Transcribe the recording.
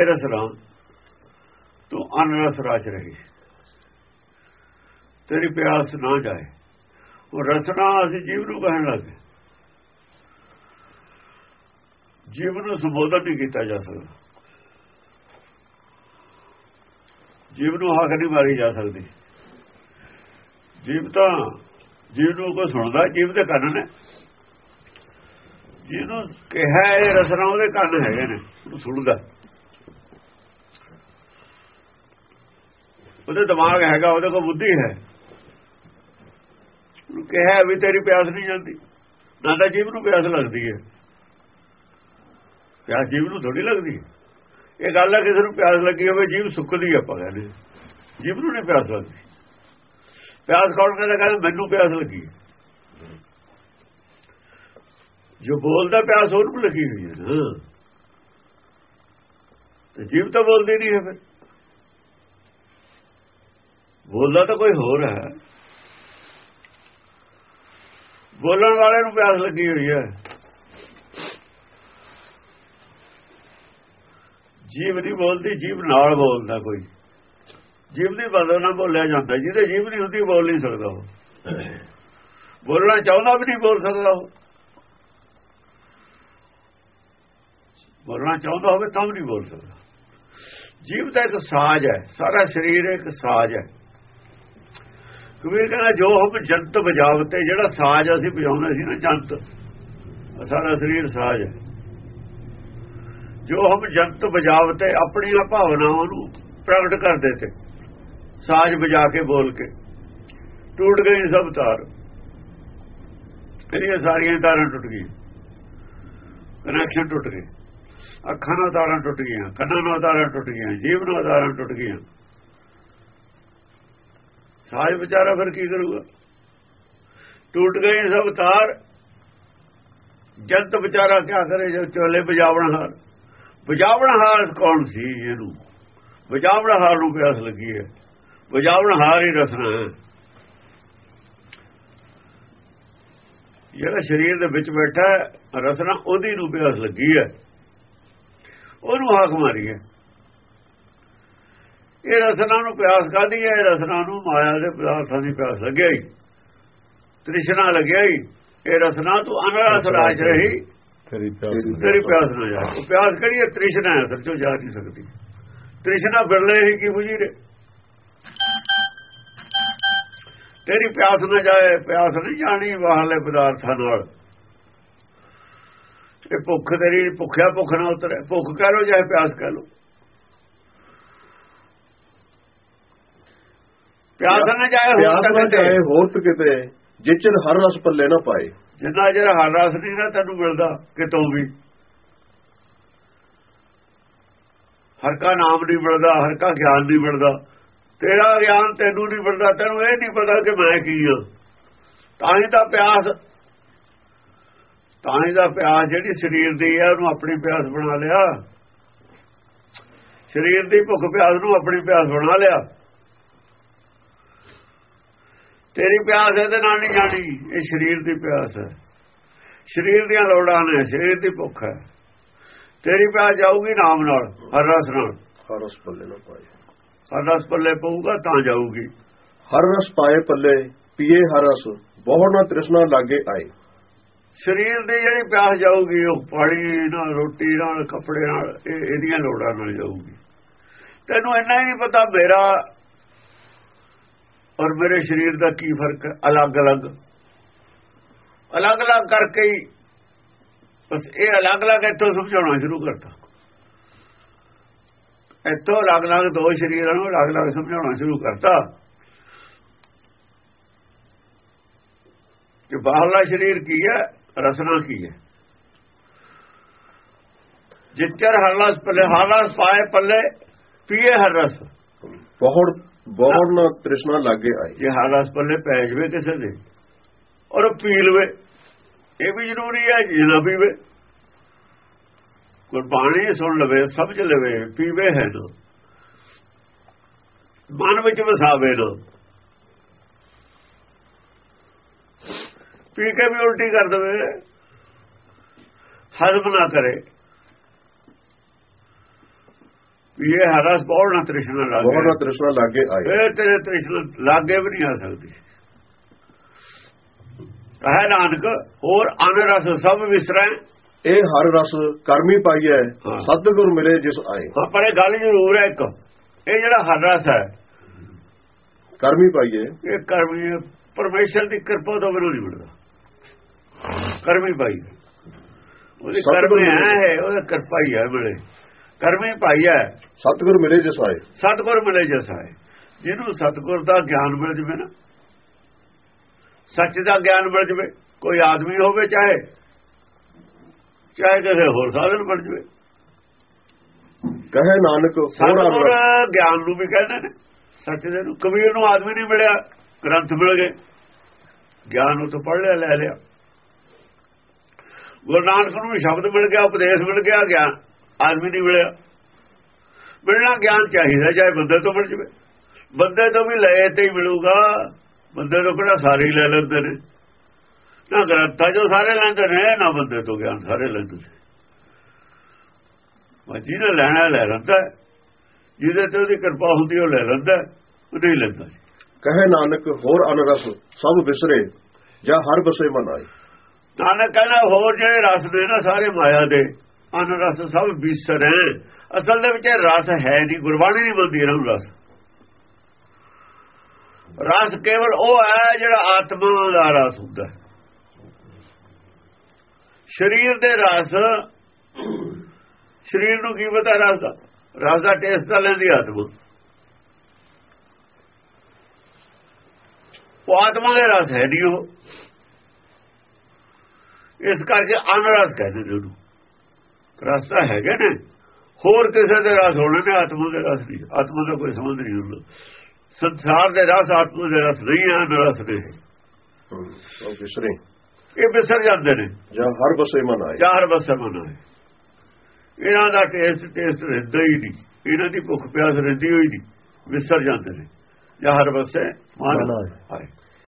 ਇਹ ਰਸਨਾ ਤੂੰ ਅਨਰਸ ਰਾਜ ਰਹੀ। ਤੇਰੀ ਪਿਆਸ ਨਾ ਜਾਏ। ਉਹ ਰਸਨਾ ਅਸੀਂ ਜੀਵ ਨੂੰ ਕਹਿਣ ਲੱਗੇ ਜੀਵ ਨੂੰ ਸੰਬੋਧਨ ਨਹੀਂ ਕੀਤਾ ਜਾ ਸਕਦਾ। ਜੀਵ ਨੂੰ ਹੱਕ ਨਹੀਂ ਮਾਰੀ ਜਾ ਸਕਦੀ। ਜੀਵ ਤਾਂ ਜੀਵ ਨੂੰ ਕੋਈ ਸੁਣਦਾ, ਜੀਵ ਦੇ ਕੰਨ ਨੇ। ਜਿਹਨੂੰ ਕਿਹਾ ਇਹ ਰਸਨਾ ਉਹਦੇ ਕੰਨ ਹੈਗੇ ਨੇ ਉਹ ਸੁਣਦਾ। ਉਹਦੇ ਦਿਮਾਗ ਹੈਗਾ, ਉਹਦੇ ਕੋਲ ਬੁੱਧੀ ਹੈ। ਉਹ ਕਿਹਾ ਵੀ ਤੇਰੀ ਪਿਆਸ ਨਹੀਂ ਜਾਂਦੀ ਨਾ ਤਾਂ ਜੀਵ ਨੂੰ ਪਿਆਸ ਲੱਗਦੀ ਹੈ। ਪਿਆਸ ਜੀਵ ਨੂੰ ਥੋੜੀ ਲੱਗਦੀ ਹੈ। ਇਹ ਗੱਲ ਹੈ, ਕਿਸੇ ਨੂੰ ਪਿਆਸ ਲੱਗੀ ਹੋਵੇ ਜੀਵ ਸੁੱਕਦੀ ਆਪਾਂ ਕਹਿੰਦੇ ਜੀਵ ਨੂੰ ਨਹੀਂ ਪਿਆਸ ਲੱਗਦੀ। ਪਿਆਸ ਕੌਣ ਕਹਿੰਦਾ ਕਹਿੰਦਾ ਮੈਨੂੰ ਪਿਆਸ ਲੱਗੀ ਜੋ ਬੋਲਦਾ ਪਿਆਸ ਉਹਨੂੰ ਲੱਗੀ ਹੋਈ ਹੈ। ਤੇ ਜੀਵ ਤਾਂ ਬੋਲਦੀ ਨਹੀਂ ਹੈ ਫਿਰ। ਬੋਲਦਾ ਤਾਂ ਕੋਈ ਹੋਰ ਹੈ। ਬੋਲਣ ਵਾਲੇ ਨੂੰ ਪਿਆਸ ਲੱਗੀ ਹੋਈ ਹੈ। ਜੀਵ ਨਹੀਂ ਬੋਲਦੀ, ਜੀਵ ਨਾਲ ਬੋਲਦਾ ਕੋਈ। ਜੀਵ ਦੀ ਬਦਲ ਨਾਲ ਬੋਲਿਆ ਜਾਂਦਾ। ਜਿਹਦੇ ਜੀਵ ਨਹੀਂ ਹੁੰਦੀ ਬੋਲ ਨਹੀਂ ਸਕਦਾ ਉਹ। ਬੋਲਣਾ ਚਾਹੁੰਦਾ ਵੀ ਨਹੀਂ, ਬੋਲ ਸਕਦਾ ਉਹ। ਬੋਲਣਾ ਚਾਹੁੰਦਾ ਹੋਵੇ ਤਾਂ ਵੀ ਨਹੀਂ ਬੋਲ ਸਕਦਾ। ਜੀਵ ਤਾਂ ਇੱਕ ਸਾਜ਼ ਹੈ, ਸਾਰਾ ਸਰੀਰ ਇੱਕ ਸਾਜ਼ ਹੈ। ਕਬੀਰ ਕਹਿੰਦਾ ਜੋ ਹੁਕਮ ਜੰਤ ਵਜਾਵਤੇ ਜਿਹੜਾ ਸਾਜ਼ ਅਸੀਂ ਵਜਾਉਂਦੇ ਸੀ ਨਾ, ਜੰਤ। ਸਾਰਾ ਸਰੀਰ ਸਾਜ਼ ਹੈ। ਜੋ ਹਮ ਜੰਤ ਵਜਾਵਤੇ ਆਪਣੀਆਂ ਭਾਵਨਾਵਾਂ ਨੂੰ ਪ੍ਰਗਟ ਕਰਦੇ ਤੇ ਸਾਜ਼ ਵਜਾ ਕੇ ਬੋਲ ਕੇ। ਟੁੱਟ ਗਈ ਸਭ ਤਾਰ। ਇਹਦੀਆਂ ਸਾਰੀਆਂ ਤਾਰਾਂ ਟੁੱਟ ਗਈਆਂ। ਕਨੈਕਸ਼ਨ ਟੁੱਟ ਗਏ। ਅੱਖਾਂ ਨਾਲ ਤਾਰਾਂ ਟੁੱਟ ਗਈਆਂ, ਕੰਨਾਂ ਨਾਲ ਤਾਰਾਂ ਟੁੱਟ ਗਈਆਂ ਜੀਵ ਨਾਲ ਤਾਰਾਂ ਟੁੱਟ ਗਈਆਂ। ਸਾਜ ਵਿਚਾਰਾ ਫਿਰ ਕੀ ਕਰੂਗਾ? ਟੁੱਟ ਗਏ ਸਭ ਤਾਰ। ਜੰਤ ਵਿਚਾਰਾ ਕਿਆ ਕਰੇ ਜੋ ਚੋਲੇ ਬਜਾਵਣ ਹਾਰ? ਬਜਾਵਣ ਹਾਰ ਕੌਣ ਸੀ ਇਹਨੂੰ? ਬਜਾਵਣ ਹਾਰ ਨੂੰ ਪਿਆਸ ਲੱਗੀ ਹੈ। ਬਜਾਵਣ ਹਾਰ ਹੀ ਰਸਨਾ ਹੈ। ਜਿਹੜਾ ਸਰੀਰ ਦੇ ਵਿੱਚ ਬੈਠਾ ਰਸਨਾ ਉਹਦੀ ਨੂੰ ਪਿਆਸ ਲੱਗੀ ਹੈ। ਉਹਨੂੰ ਹਾਕ ਮਾਰੀ ਹੈ। ਇਹ ਰਸਨਾ ਨੂੰ ਪਿਆਸ ਕਾਦੀ ਹੈ? ਇਹ ਰਸਨਾ ਨੂੰ ਮਾਇਆ ਦੇ ਪਦਾਰਥਾਂ ਦੀ ਪਿਆਸ ਲੱਗਿਆ ਹੀ। ਤ੍ਰਿਸ਼ਨਾ ਲੱਗਿਆ ਹੀ। ਇਹ ਰਸਨਾ ਤੂੰ ਅਨਰਸ ਰਾਜ ਰਹੀ। ਤੇਰੀ ਪਿਆਸ ਨਾ ਜਾ ਪਿਆਸ ਕਿਹੜੀ ਹੈ? ਤ੍ਰਿਸ਼ਨਾ ਹੈ ਸੱਚੋ ਜਾ ਨਹੀਂ ਸਕਦੀ। ਤ੍ਰਿਸ਼ਨਾ ਬਿਰਲੇ ਹੀ ਕੀ ਬੁਝੀ ਰੇ? ਤੇਰੀ ਪਿਆਸ ਨਾ ਜਾਏ ਪਿਆਸ ਨਹੀਂ ਜਾਣੀ ਬਾਹਰਲੇ ਪਦਾਰਥਾਂ ਨਾਲ। ਇਹ ਭੁੱਖ ਤੇਰੀ ਭੁੱਖਿਆ ਭੁੱਖ ਨਾ ਉਤਰੇ। ਭੁੱਖ ਕਹਿ ਲੋ ਜਾਂ ਪਿਆਸ ਕਹਿ ਲੋ ਪਿਆਸ ਨਾ ਜਾਏ ਪਿਆਸ ਹੋਰ ਨਾ ਜਾਏ ਹੋਰ ਤੇ। ਕਿਤੇ ਜਿਚਨ ਹਰ ਰਸ ਪੱਲੇ ਨਾ ਪਾਏ। ਜਿੰਨਾ ਜਿਹੜਾ ਹਰ ਰਸ ਨਹੀਂ ਨਾ ਤੈਨੂੰ ਮਿਲਦਾ ਕਿਤੋਂ ਵੀ। ਹਰ ਕਾ ਨਾਮ ਨਹੀਂ ਮਿਲਦਾ ਹਰ ਕਾ ਗਿਆਨ ਨਹੀਂ ਮਿਲਦਾ। ਤੇਰਾ ਗਿਆਨ ਤੈਨੂੰ ਨਹੀਂ ਮਿਲਦਾ ਤੈਨੂੰ ਇਹ ਨਹੀਂ ਪਤਾ ਕਿ ਮੈਂ ਕੀ ਹਾਂ ਤਾਂ ਹੀ ਤਾਂ ਪਿਆਸ ਤਾਂ ਹੀ ਦਾ ਪਿਆਸ ਜਿਹੜੀ ਸਰੀਰ ਦੀ ਹੈ ਉਹਨੂੰ ਆਪਣੀ ਪਿਆਸ ਬਣਾ ਲਿਆ। ਸਰੀਰ ਦੀ ਭੁੱਖ ਪਿਆਸ ਨੂੰ ਆਪਣੀ ਪਿਆਸ ਬਣਾ ਲਿਆ। ਤੇਰੀ ਪਿਆਸ ਇਹਦੇ ਨਾਲ ਨਹੀਂ ਜਾਣੀ। ਇਹ ਸਰੀਰ ਦੀ ਪਿਆਸ ਹੈ। ਸਰੀਰ ਦੀਆਂ ਲੋੜਾਂ ਨੇ ਸਰੀਰ ਦੀ ਭੁੱਖ ਹੈ। ਤੇਰੀ ਪਿਆਸ ਜਾਊਗੀ ਨਾਮ ਨਾਲ ਹਰ ਰਸ ਨਾਲ। ਹਰ ਰਸ ਪੱਲੇ ਨਾ ਪਾਏ। ਹਰ ਰਸ ਪੱਲੇ ਪਊਗਾ ਤਾਂ ਜਾਊਗੀ। ਹਰ ਰਸ ਪਾਏ ਪੱਲੇ ਪੀਏ ਹਰ ਰਸ ਬਹੁੜ ਨਾ ਤ੍ਰਿਸ਼ਨਾ ਲਾਗੇ ਆਏ। ਸਰੀਰ ਦੀ ਜਿਹੜੀ ਪਿਆਸ ਜਾਊਗੀ ਉਹ ਪਾਣੀ ਨਾਲ ਰੋਟੀ ਨਾਲ ਕੱਪੜੇ ਨਾਲ ਇਹ ਇਹਦੀਆਂ ਲੋੜਾਂ ਨਾਲ ਜਾਊਗੀ। ਤੈਨੂੰ ਇੰਨਾ ਹੀ ਨਹੀਂ ਪਤਾ ਮੇਰਾ ਔਰ ਮੇਰੇ ਸਰੀਰ ਦਾ ਕੀ ਫ਼ਰਕ ਹੈ? ਅਲੱਗ-ਅਲੱਗ। ਅਲੱਗ-ਅਲੱਗ ਕਰਕੇ ਹੀ ਬਸ ਇਹ ਅਲੱਗ-ਅਲੱਗ ਇੱਥੋਂ ਸਮਝਾਉਣਾ ਸ਼ੁਰੂ ਕਰਤਾ। ਇੱਥੋਂ ਅਲੱਗ-ਅਲੱਗ ਦੋ ਸਰੀਰਾਂ ਨੂੰ ਅਲੱਗ-ਅਲੱਗ ਸਮਝਾਉਣਾ ਸ਼ੁਰੂ ਕਰਤਾ। ਕਿ ਬਾਹਰਲਾ ਸਰੀਰ ਕੀ ਹੈ? ਰਸਨਾ ਕੀ ਹੈ? ਜਿੱਤਰ ਹਰਲਸ ਪੱਲੇ ਹਰਲਸ ਪਾਏ ਪੱਲੇ, ਪੀਏ ਹਰ ਰਸ। ਬਹੁਤ ਬਹੁਤ ਨਾ ਤ੍ਰਿਸ਼ਨਾ ਲਾਗੇ ਆਏ ਜੇ ਹਰਲਸ ਪੱਲੇ ਪੈ ਜਵੇ ਕਿਸੇ ਦੇ ਔਰ ਉਹ ਪੀ ਲਵੇ। ਇਹ ਵੀ ਜ਼ਰੂਰੀ ਹੈ ਜੇ ਨਾ ਪੀਵੇ। ਗੁਰਬਾਣੀ ਸੁਣ ਲਵੇ, ਸਮਝ ਲਵੇ, ਪੀਵੇ ਹੈ ਨਾ। ਮਨ ਵਿੱਚ ਵਸਾਵੇ ਨਾ। ਪੀ ਕੇ ਵੀ ਉਲਟੀ ਕਰ ਦਵੇ। ਹਜ਼ਮ ਨਾ ਕਰੇ। ਵੀ ਇਹ ਹਰ ਰਸ ਬਹੁਤ ਨਾ ਤ੍ਰਿਸ਼ਨਾ ਲੱਗੇ ਬਹੁਤ ਨਾ ਤ੍ਰਿਸ਼ਨਾ ਲਾਗੇ ਆਏ ਇਹ ਤੇਰੇ ਤ੍ਰਿਸ਼ਨਾ ਲਾਗੇ ਵੀ ਨਹੀਂ ਆ ਸਕਦੀ। ਕਹੇ ਨਾਨਕ ਹੋਰ ਅਨ ਰਸ ਸਭ ਵਿਸਰੈ। ਇਹ ਹਰ ਰਸ ਕਰਮੀ ਪਾਈਐ ਹਾਂ। ਸਤਿਗੁਰ ਮਿਲੇ ਜਿਸ ਆਏ। ਹਾਂ ਪਰ ਇਹ ਗੱਲ ਜ਼ਰੂਰ ਹੈ ਇੱਕ। ਇਹ ਜਿਹੜਾ ਹਰ ਰਸ ਹੈ ਕਰਮੀ ਪਾਈਐ ਇਹ ਕਰਮੀ ਪਰਮੇਸ਼ਰ ਦੀ ਕਿਰਪਾ ਤੋਂ ਬਿਨਾਂ ਨਹੀਂ ਮਿਲਦਾ। ਕਰਮੀ ਭਾਈ ਉਹਦੀ ਕਰਮੀ। ਹੈ ਉਹਦਾ ਕਿਰਪਾ ਹੀ ਹੈ ਮਿਲੇ। ਕਰਮੀ ਭਾਈ ਹੈ ਸਤਿਗੁਰ ਮਿਲੇ ਜਿਸ ਆਏ ਸਤਗੁਰ ਮਿਲੇ ਜੈਸਾ ਹੈ ਜਿਹਨੂੰ ਸਤਗੁਰ ਦਾ ਗਿਆਨ ਮਿਲ ਜਵੇ ਨਾ ਸੱਚ ਦਾ ਗਿਆਨ ਮਿਲ ਜਵੇ ਕੋਈ ਆਦਮੀ ਹੋਵੇ ਚਾਹੇ ਚਾਹੇ ਕਿਸੇ ਹੋਰ ਸਾਧਨ ਮਿਲ ਜਵੇ। ਕਹੇ ਨਾਨਕ ਸਤਗੁਰ ਗਿਆਨ ਨੂੰ ਵੀ ਕਹਿੰਦੇ ਨੇ ਸੱਚ ਦੇ ਨੂੰ। ਕਬੀਰ ਨੂੰ ਆਦਮੀ ਨਹੀਂ ਮਿਲਿਆ ਗ੍ਰੰਥ ਮਿਲ ਗਏ। ਗਿਆਨ ਉਹ ਤੋਂ ਪੜ੍ਹ ਲਿਆ ਲੈ ਲਿਆ। ਗੁਰੂ ਨਾਨਕ ਨੂੰ ਵੀ ਸ਼ਬਦ ਮਿਲ ਗਿਆ ਉਪਦੇਸ਼ ਮਿਲ ਗਿਆ ਗਿਆਨ। ਆਦਮੀ ਨਹੀਂ ਮਿਲਿਆ। ਮਿਲਣਾ ਗਿਆਨ ਚਾਹੀਦਾ ਚਾਹੇ ਬੰਦੇ ਤੋਂ ਮਿਲ ਜਵੇ। ਬੰਦੇ ਤੋਂ ਵੀ ਲਏ ਤੇ ਹੀ ਮਿਲੂਗਾ। ਬੰਦੇ ਤੋਂ ਕਿਹੜਾ ਸਾਰੇ ਹੀ ਲੈ ਲੈਂਦੇ ਨੇ। ਨਾ ਗ੍ਰੰਥਾਂ ਜੋ ਸਾਰੇ ਲੈਂਦੇ ਨੇ ਨਾ ਬੰਦੇ ਤੋਂ ਗਿਆਨ ਸਾਰੇ ਲੈਂਦੇ ਨੇ। ਮੈਂ ਜਿਹਨੇ ਲੈਣਾ ਲੈ ਲੈਂਦਾ। ਜਿਹਦੇ ਤੇ ਉਹਦੀ ਕਿਰਪਾ ਹੁੰਦੀ ਉਹ ਲੈ ਲੈਂਦਾ ਹੈ, ਉਹ ਨਹੀਂ ਲੈਂਦਾ। ਕਹੇ ਨਾਨਕ ਹੋਰ ਅਨਰਸ ਸਭ ਵਿਸਰੇ ਜਾਂ ਹਰ ਬਸੇ ਮਨ ਆਏ ਨਾਨਕ ਕਹਿੰਦਾ ਹੋਰ ਜਿਹੜੇ ਰਸ ਨੇ ਨਾ ਸਾਰੇ ਮਾਇਆ ਦੇ। ਅਨਰਸ ਸਭ ਵਿਸਰ ਹੈ ਅਸਲ ਦੇ ਵਿੱਚ ਰਸ ਹੈ ਨਹੀਂ, ਗੁਰਬਾਣੀ ਨਹੀਂ ਬੋਲਦੀ ਇਹਨਾਂ ਨੂੰ ਰਸ। ਰਸ ਕੇਵਲ ਉਹ ਹੈ ਜਿਹੜਾ ਆਤਮਾ ਦਾ ਰਸ ਹੁੰਦਾ ਸਰੀਰ ਦੇ ਰਸ, ਸਰੀਰ ਨੂੰ ਕੀ ਪਤਾ ਰਸ ਦਾ? ਰਸ ਦਾ ਟੇਸਟ ਤਾਂ ਲੈਂਦੀ ਆਤਮਾ। ਉਹ ਆਤਮਾ ਦੇ ਰਸ ਹੈ ਨਹੀਂ ਉਹ। ਇਸ ਕਰਕੇ ਅਨਰਸ ਕਹਿੰਦੇ ਨੇ ਉਹਨੂੰ। ਰਸ ਤਾਂ ਹੈਗੇ ਨੇ। ਹੋਰ ਕਿਸੇ ਦੇ ਰਸ ਹੋਣੇ ਨੇ ਆਤਮਾ ਦੇ ਰਸ ਨਹੀਂ। ਆਤਮਾ ਦਾ ਕੋਈ ਸੰਬੰਧ ਨਹੀਂ ਹੁੰਦਾ। ਸੰਸਾਰ ਦੇ ਰਸ ਆਤਮਾ ਦੇ ਰਸ ਨਹੀਂ ਹੈ ਅਨਰਸ ਨੇ ਉਹ ਵਿਸਰੇ ਇਹ ਵਿਸਰ ਜਾਂਦੇ ਨੇ। ਜਾਂ ਹਰ ਬਸੇ ਮਨ ਆਏ। ਚਾਰ ਬਸੇ ਮਨਾ ਹੈ ਇਹਨਾਂ ਦਾ ਟੇਸਟ ਟੇਸਟ ਰਹਿੰਦਾ ਹੀ ਨਹੀਂ। ਇਹਨਾਂ ਦੀ ਭੁੱਖ ਪਿਆਸ ਰਹਿੰਦੀ ਹੋਈ ਨਹੀਂ। ਵਿਸਰ ਜਾਂਦੇ ਨੇ। ਜਾਂ ਹਰ ਬਸੇ ਮਨ ਆਏ। ਆਏ।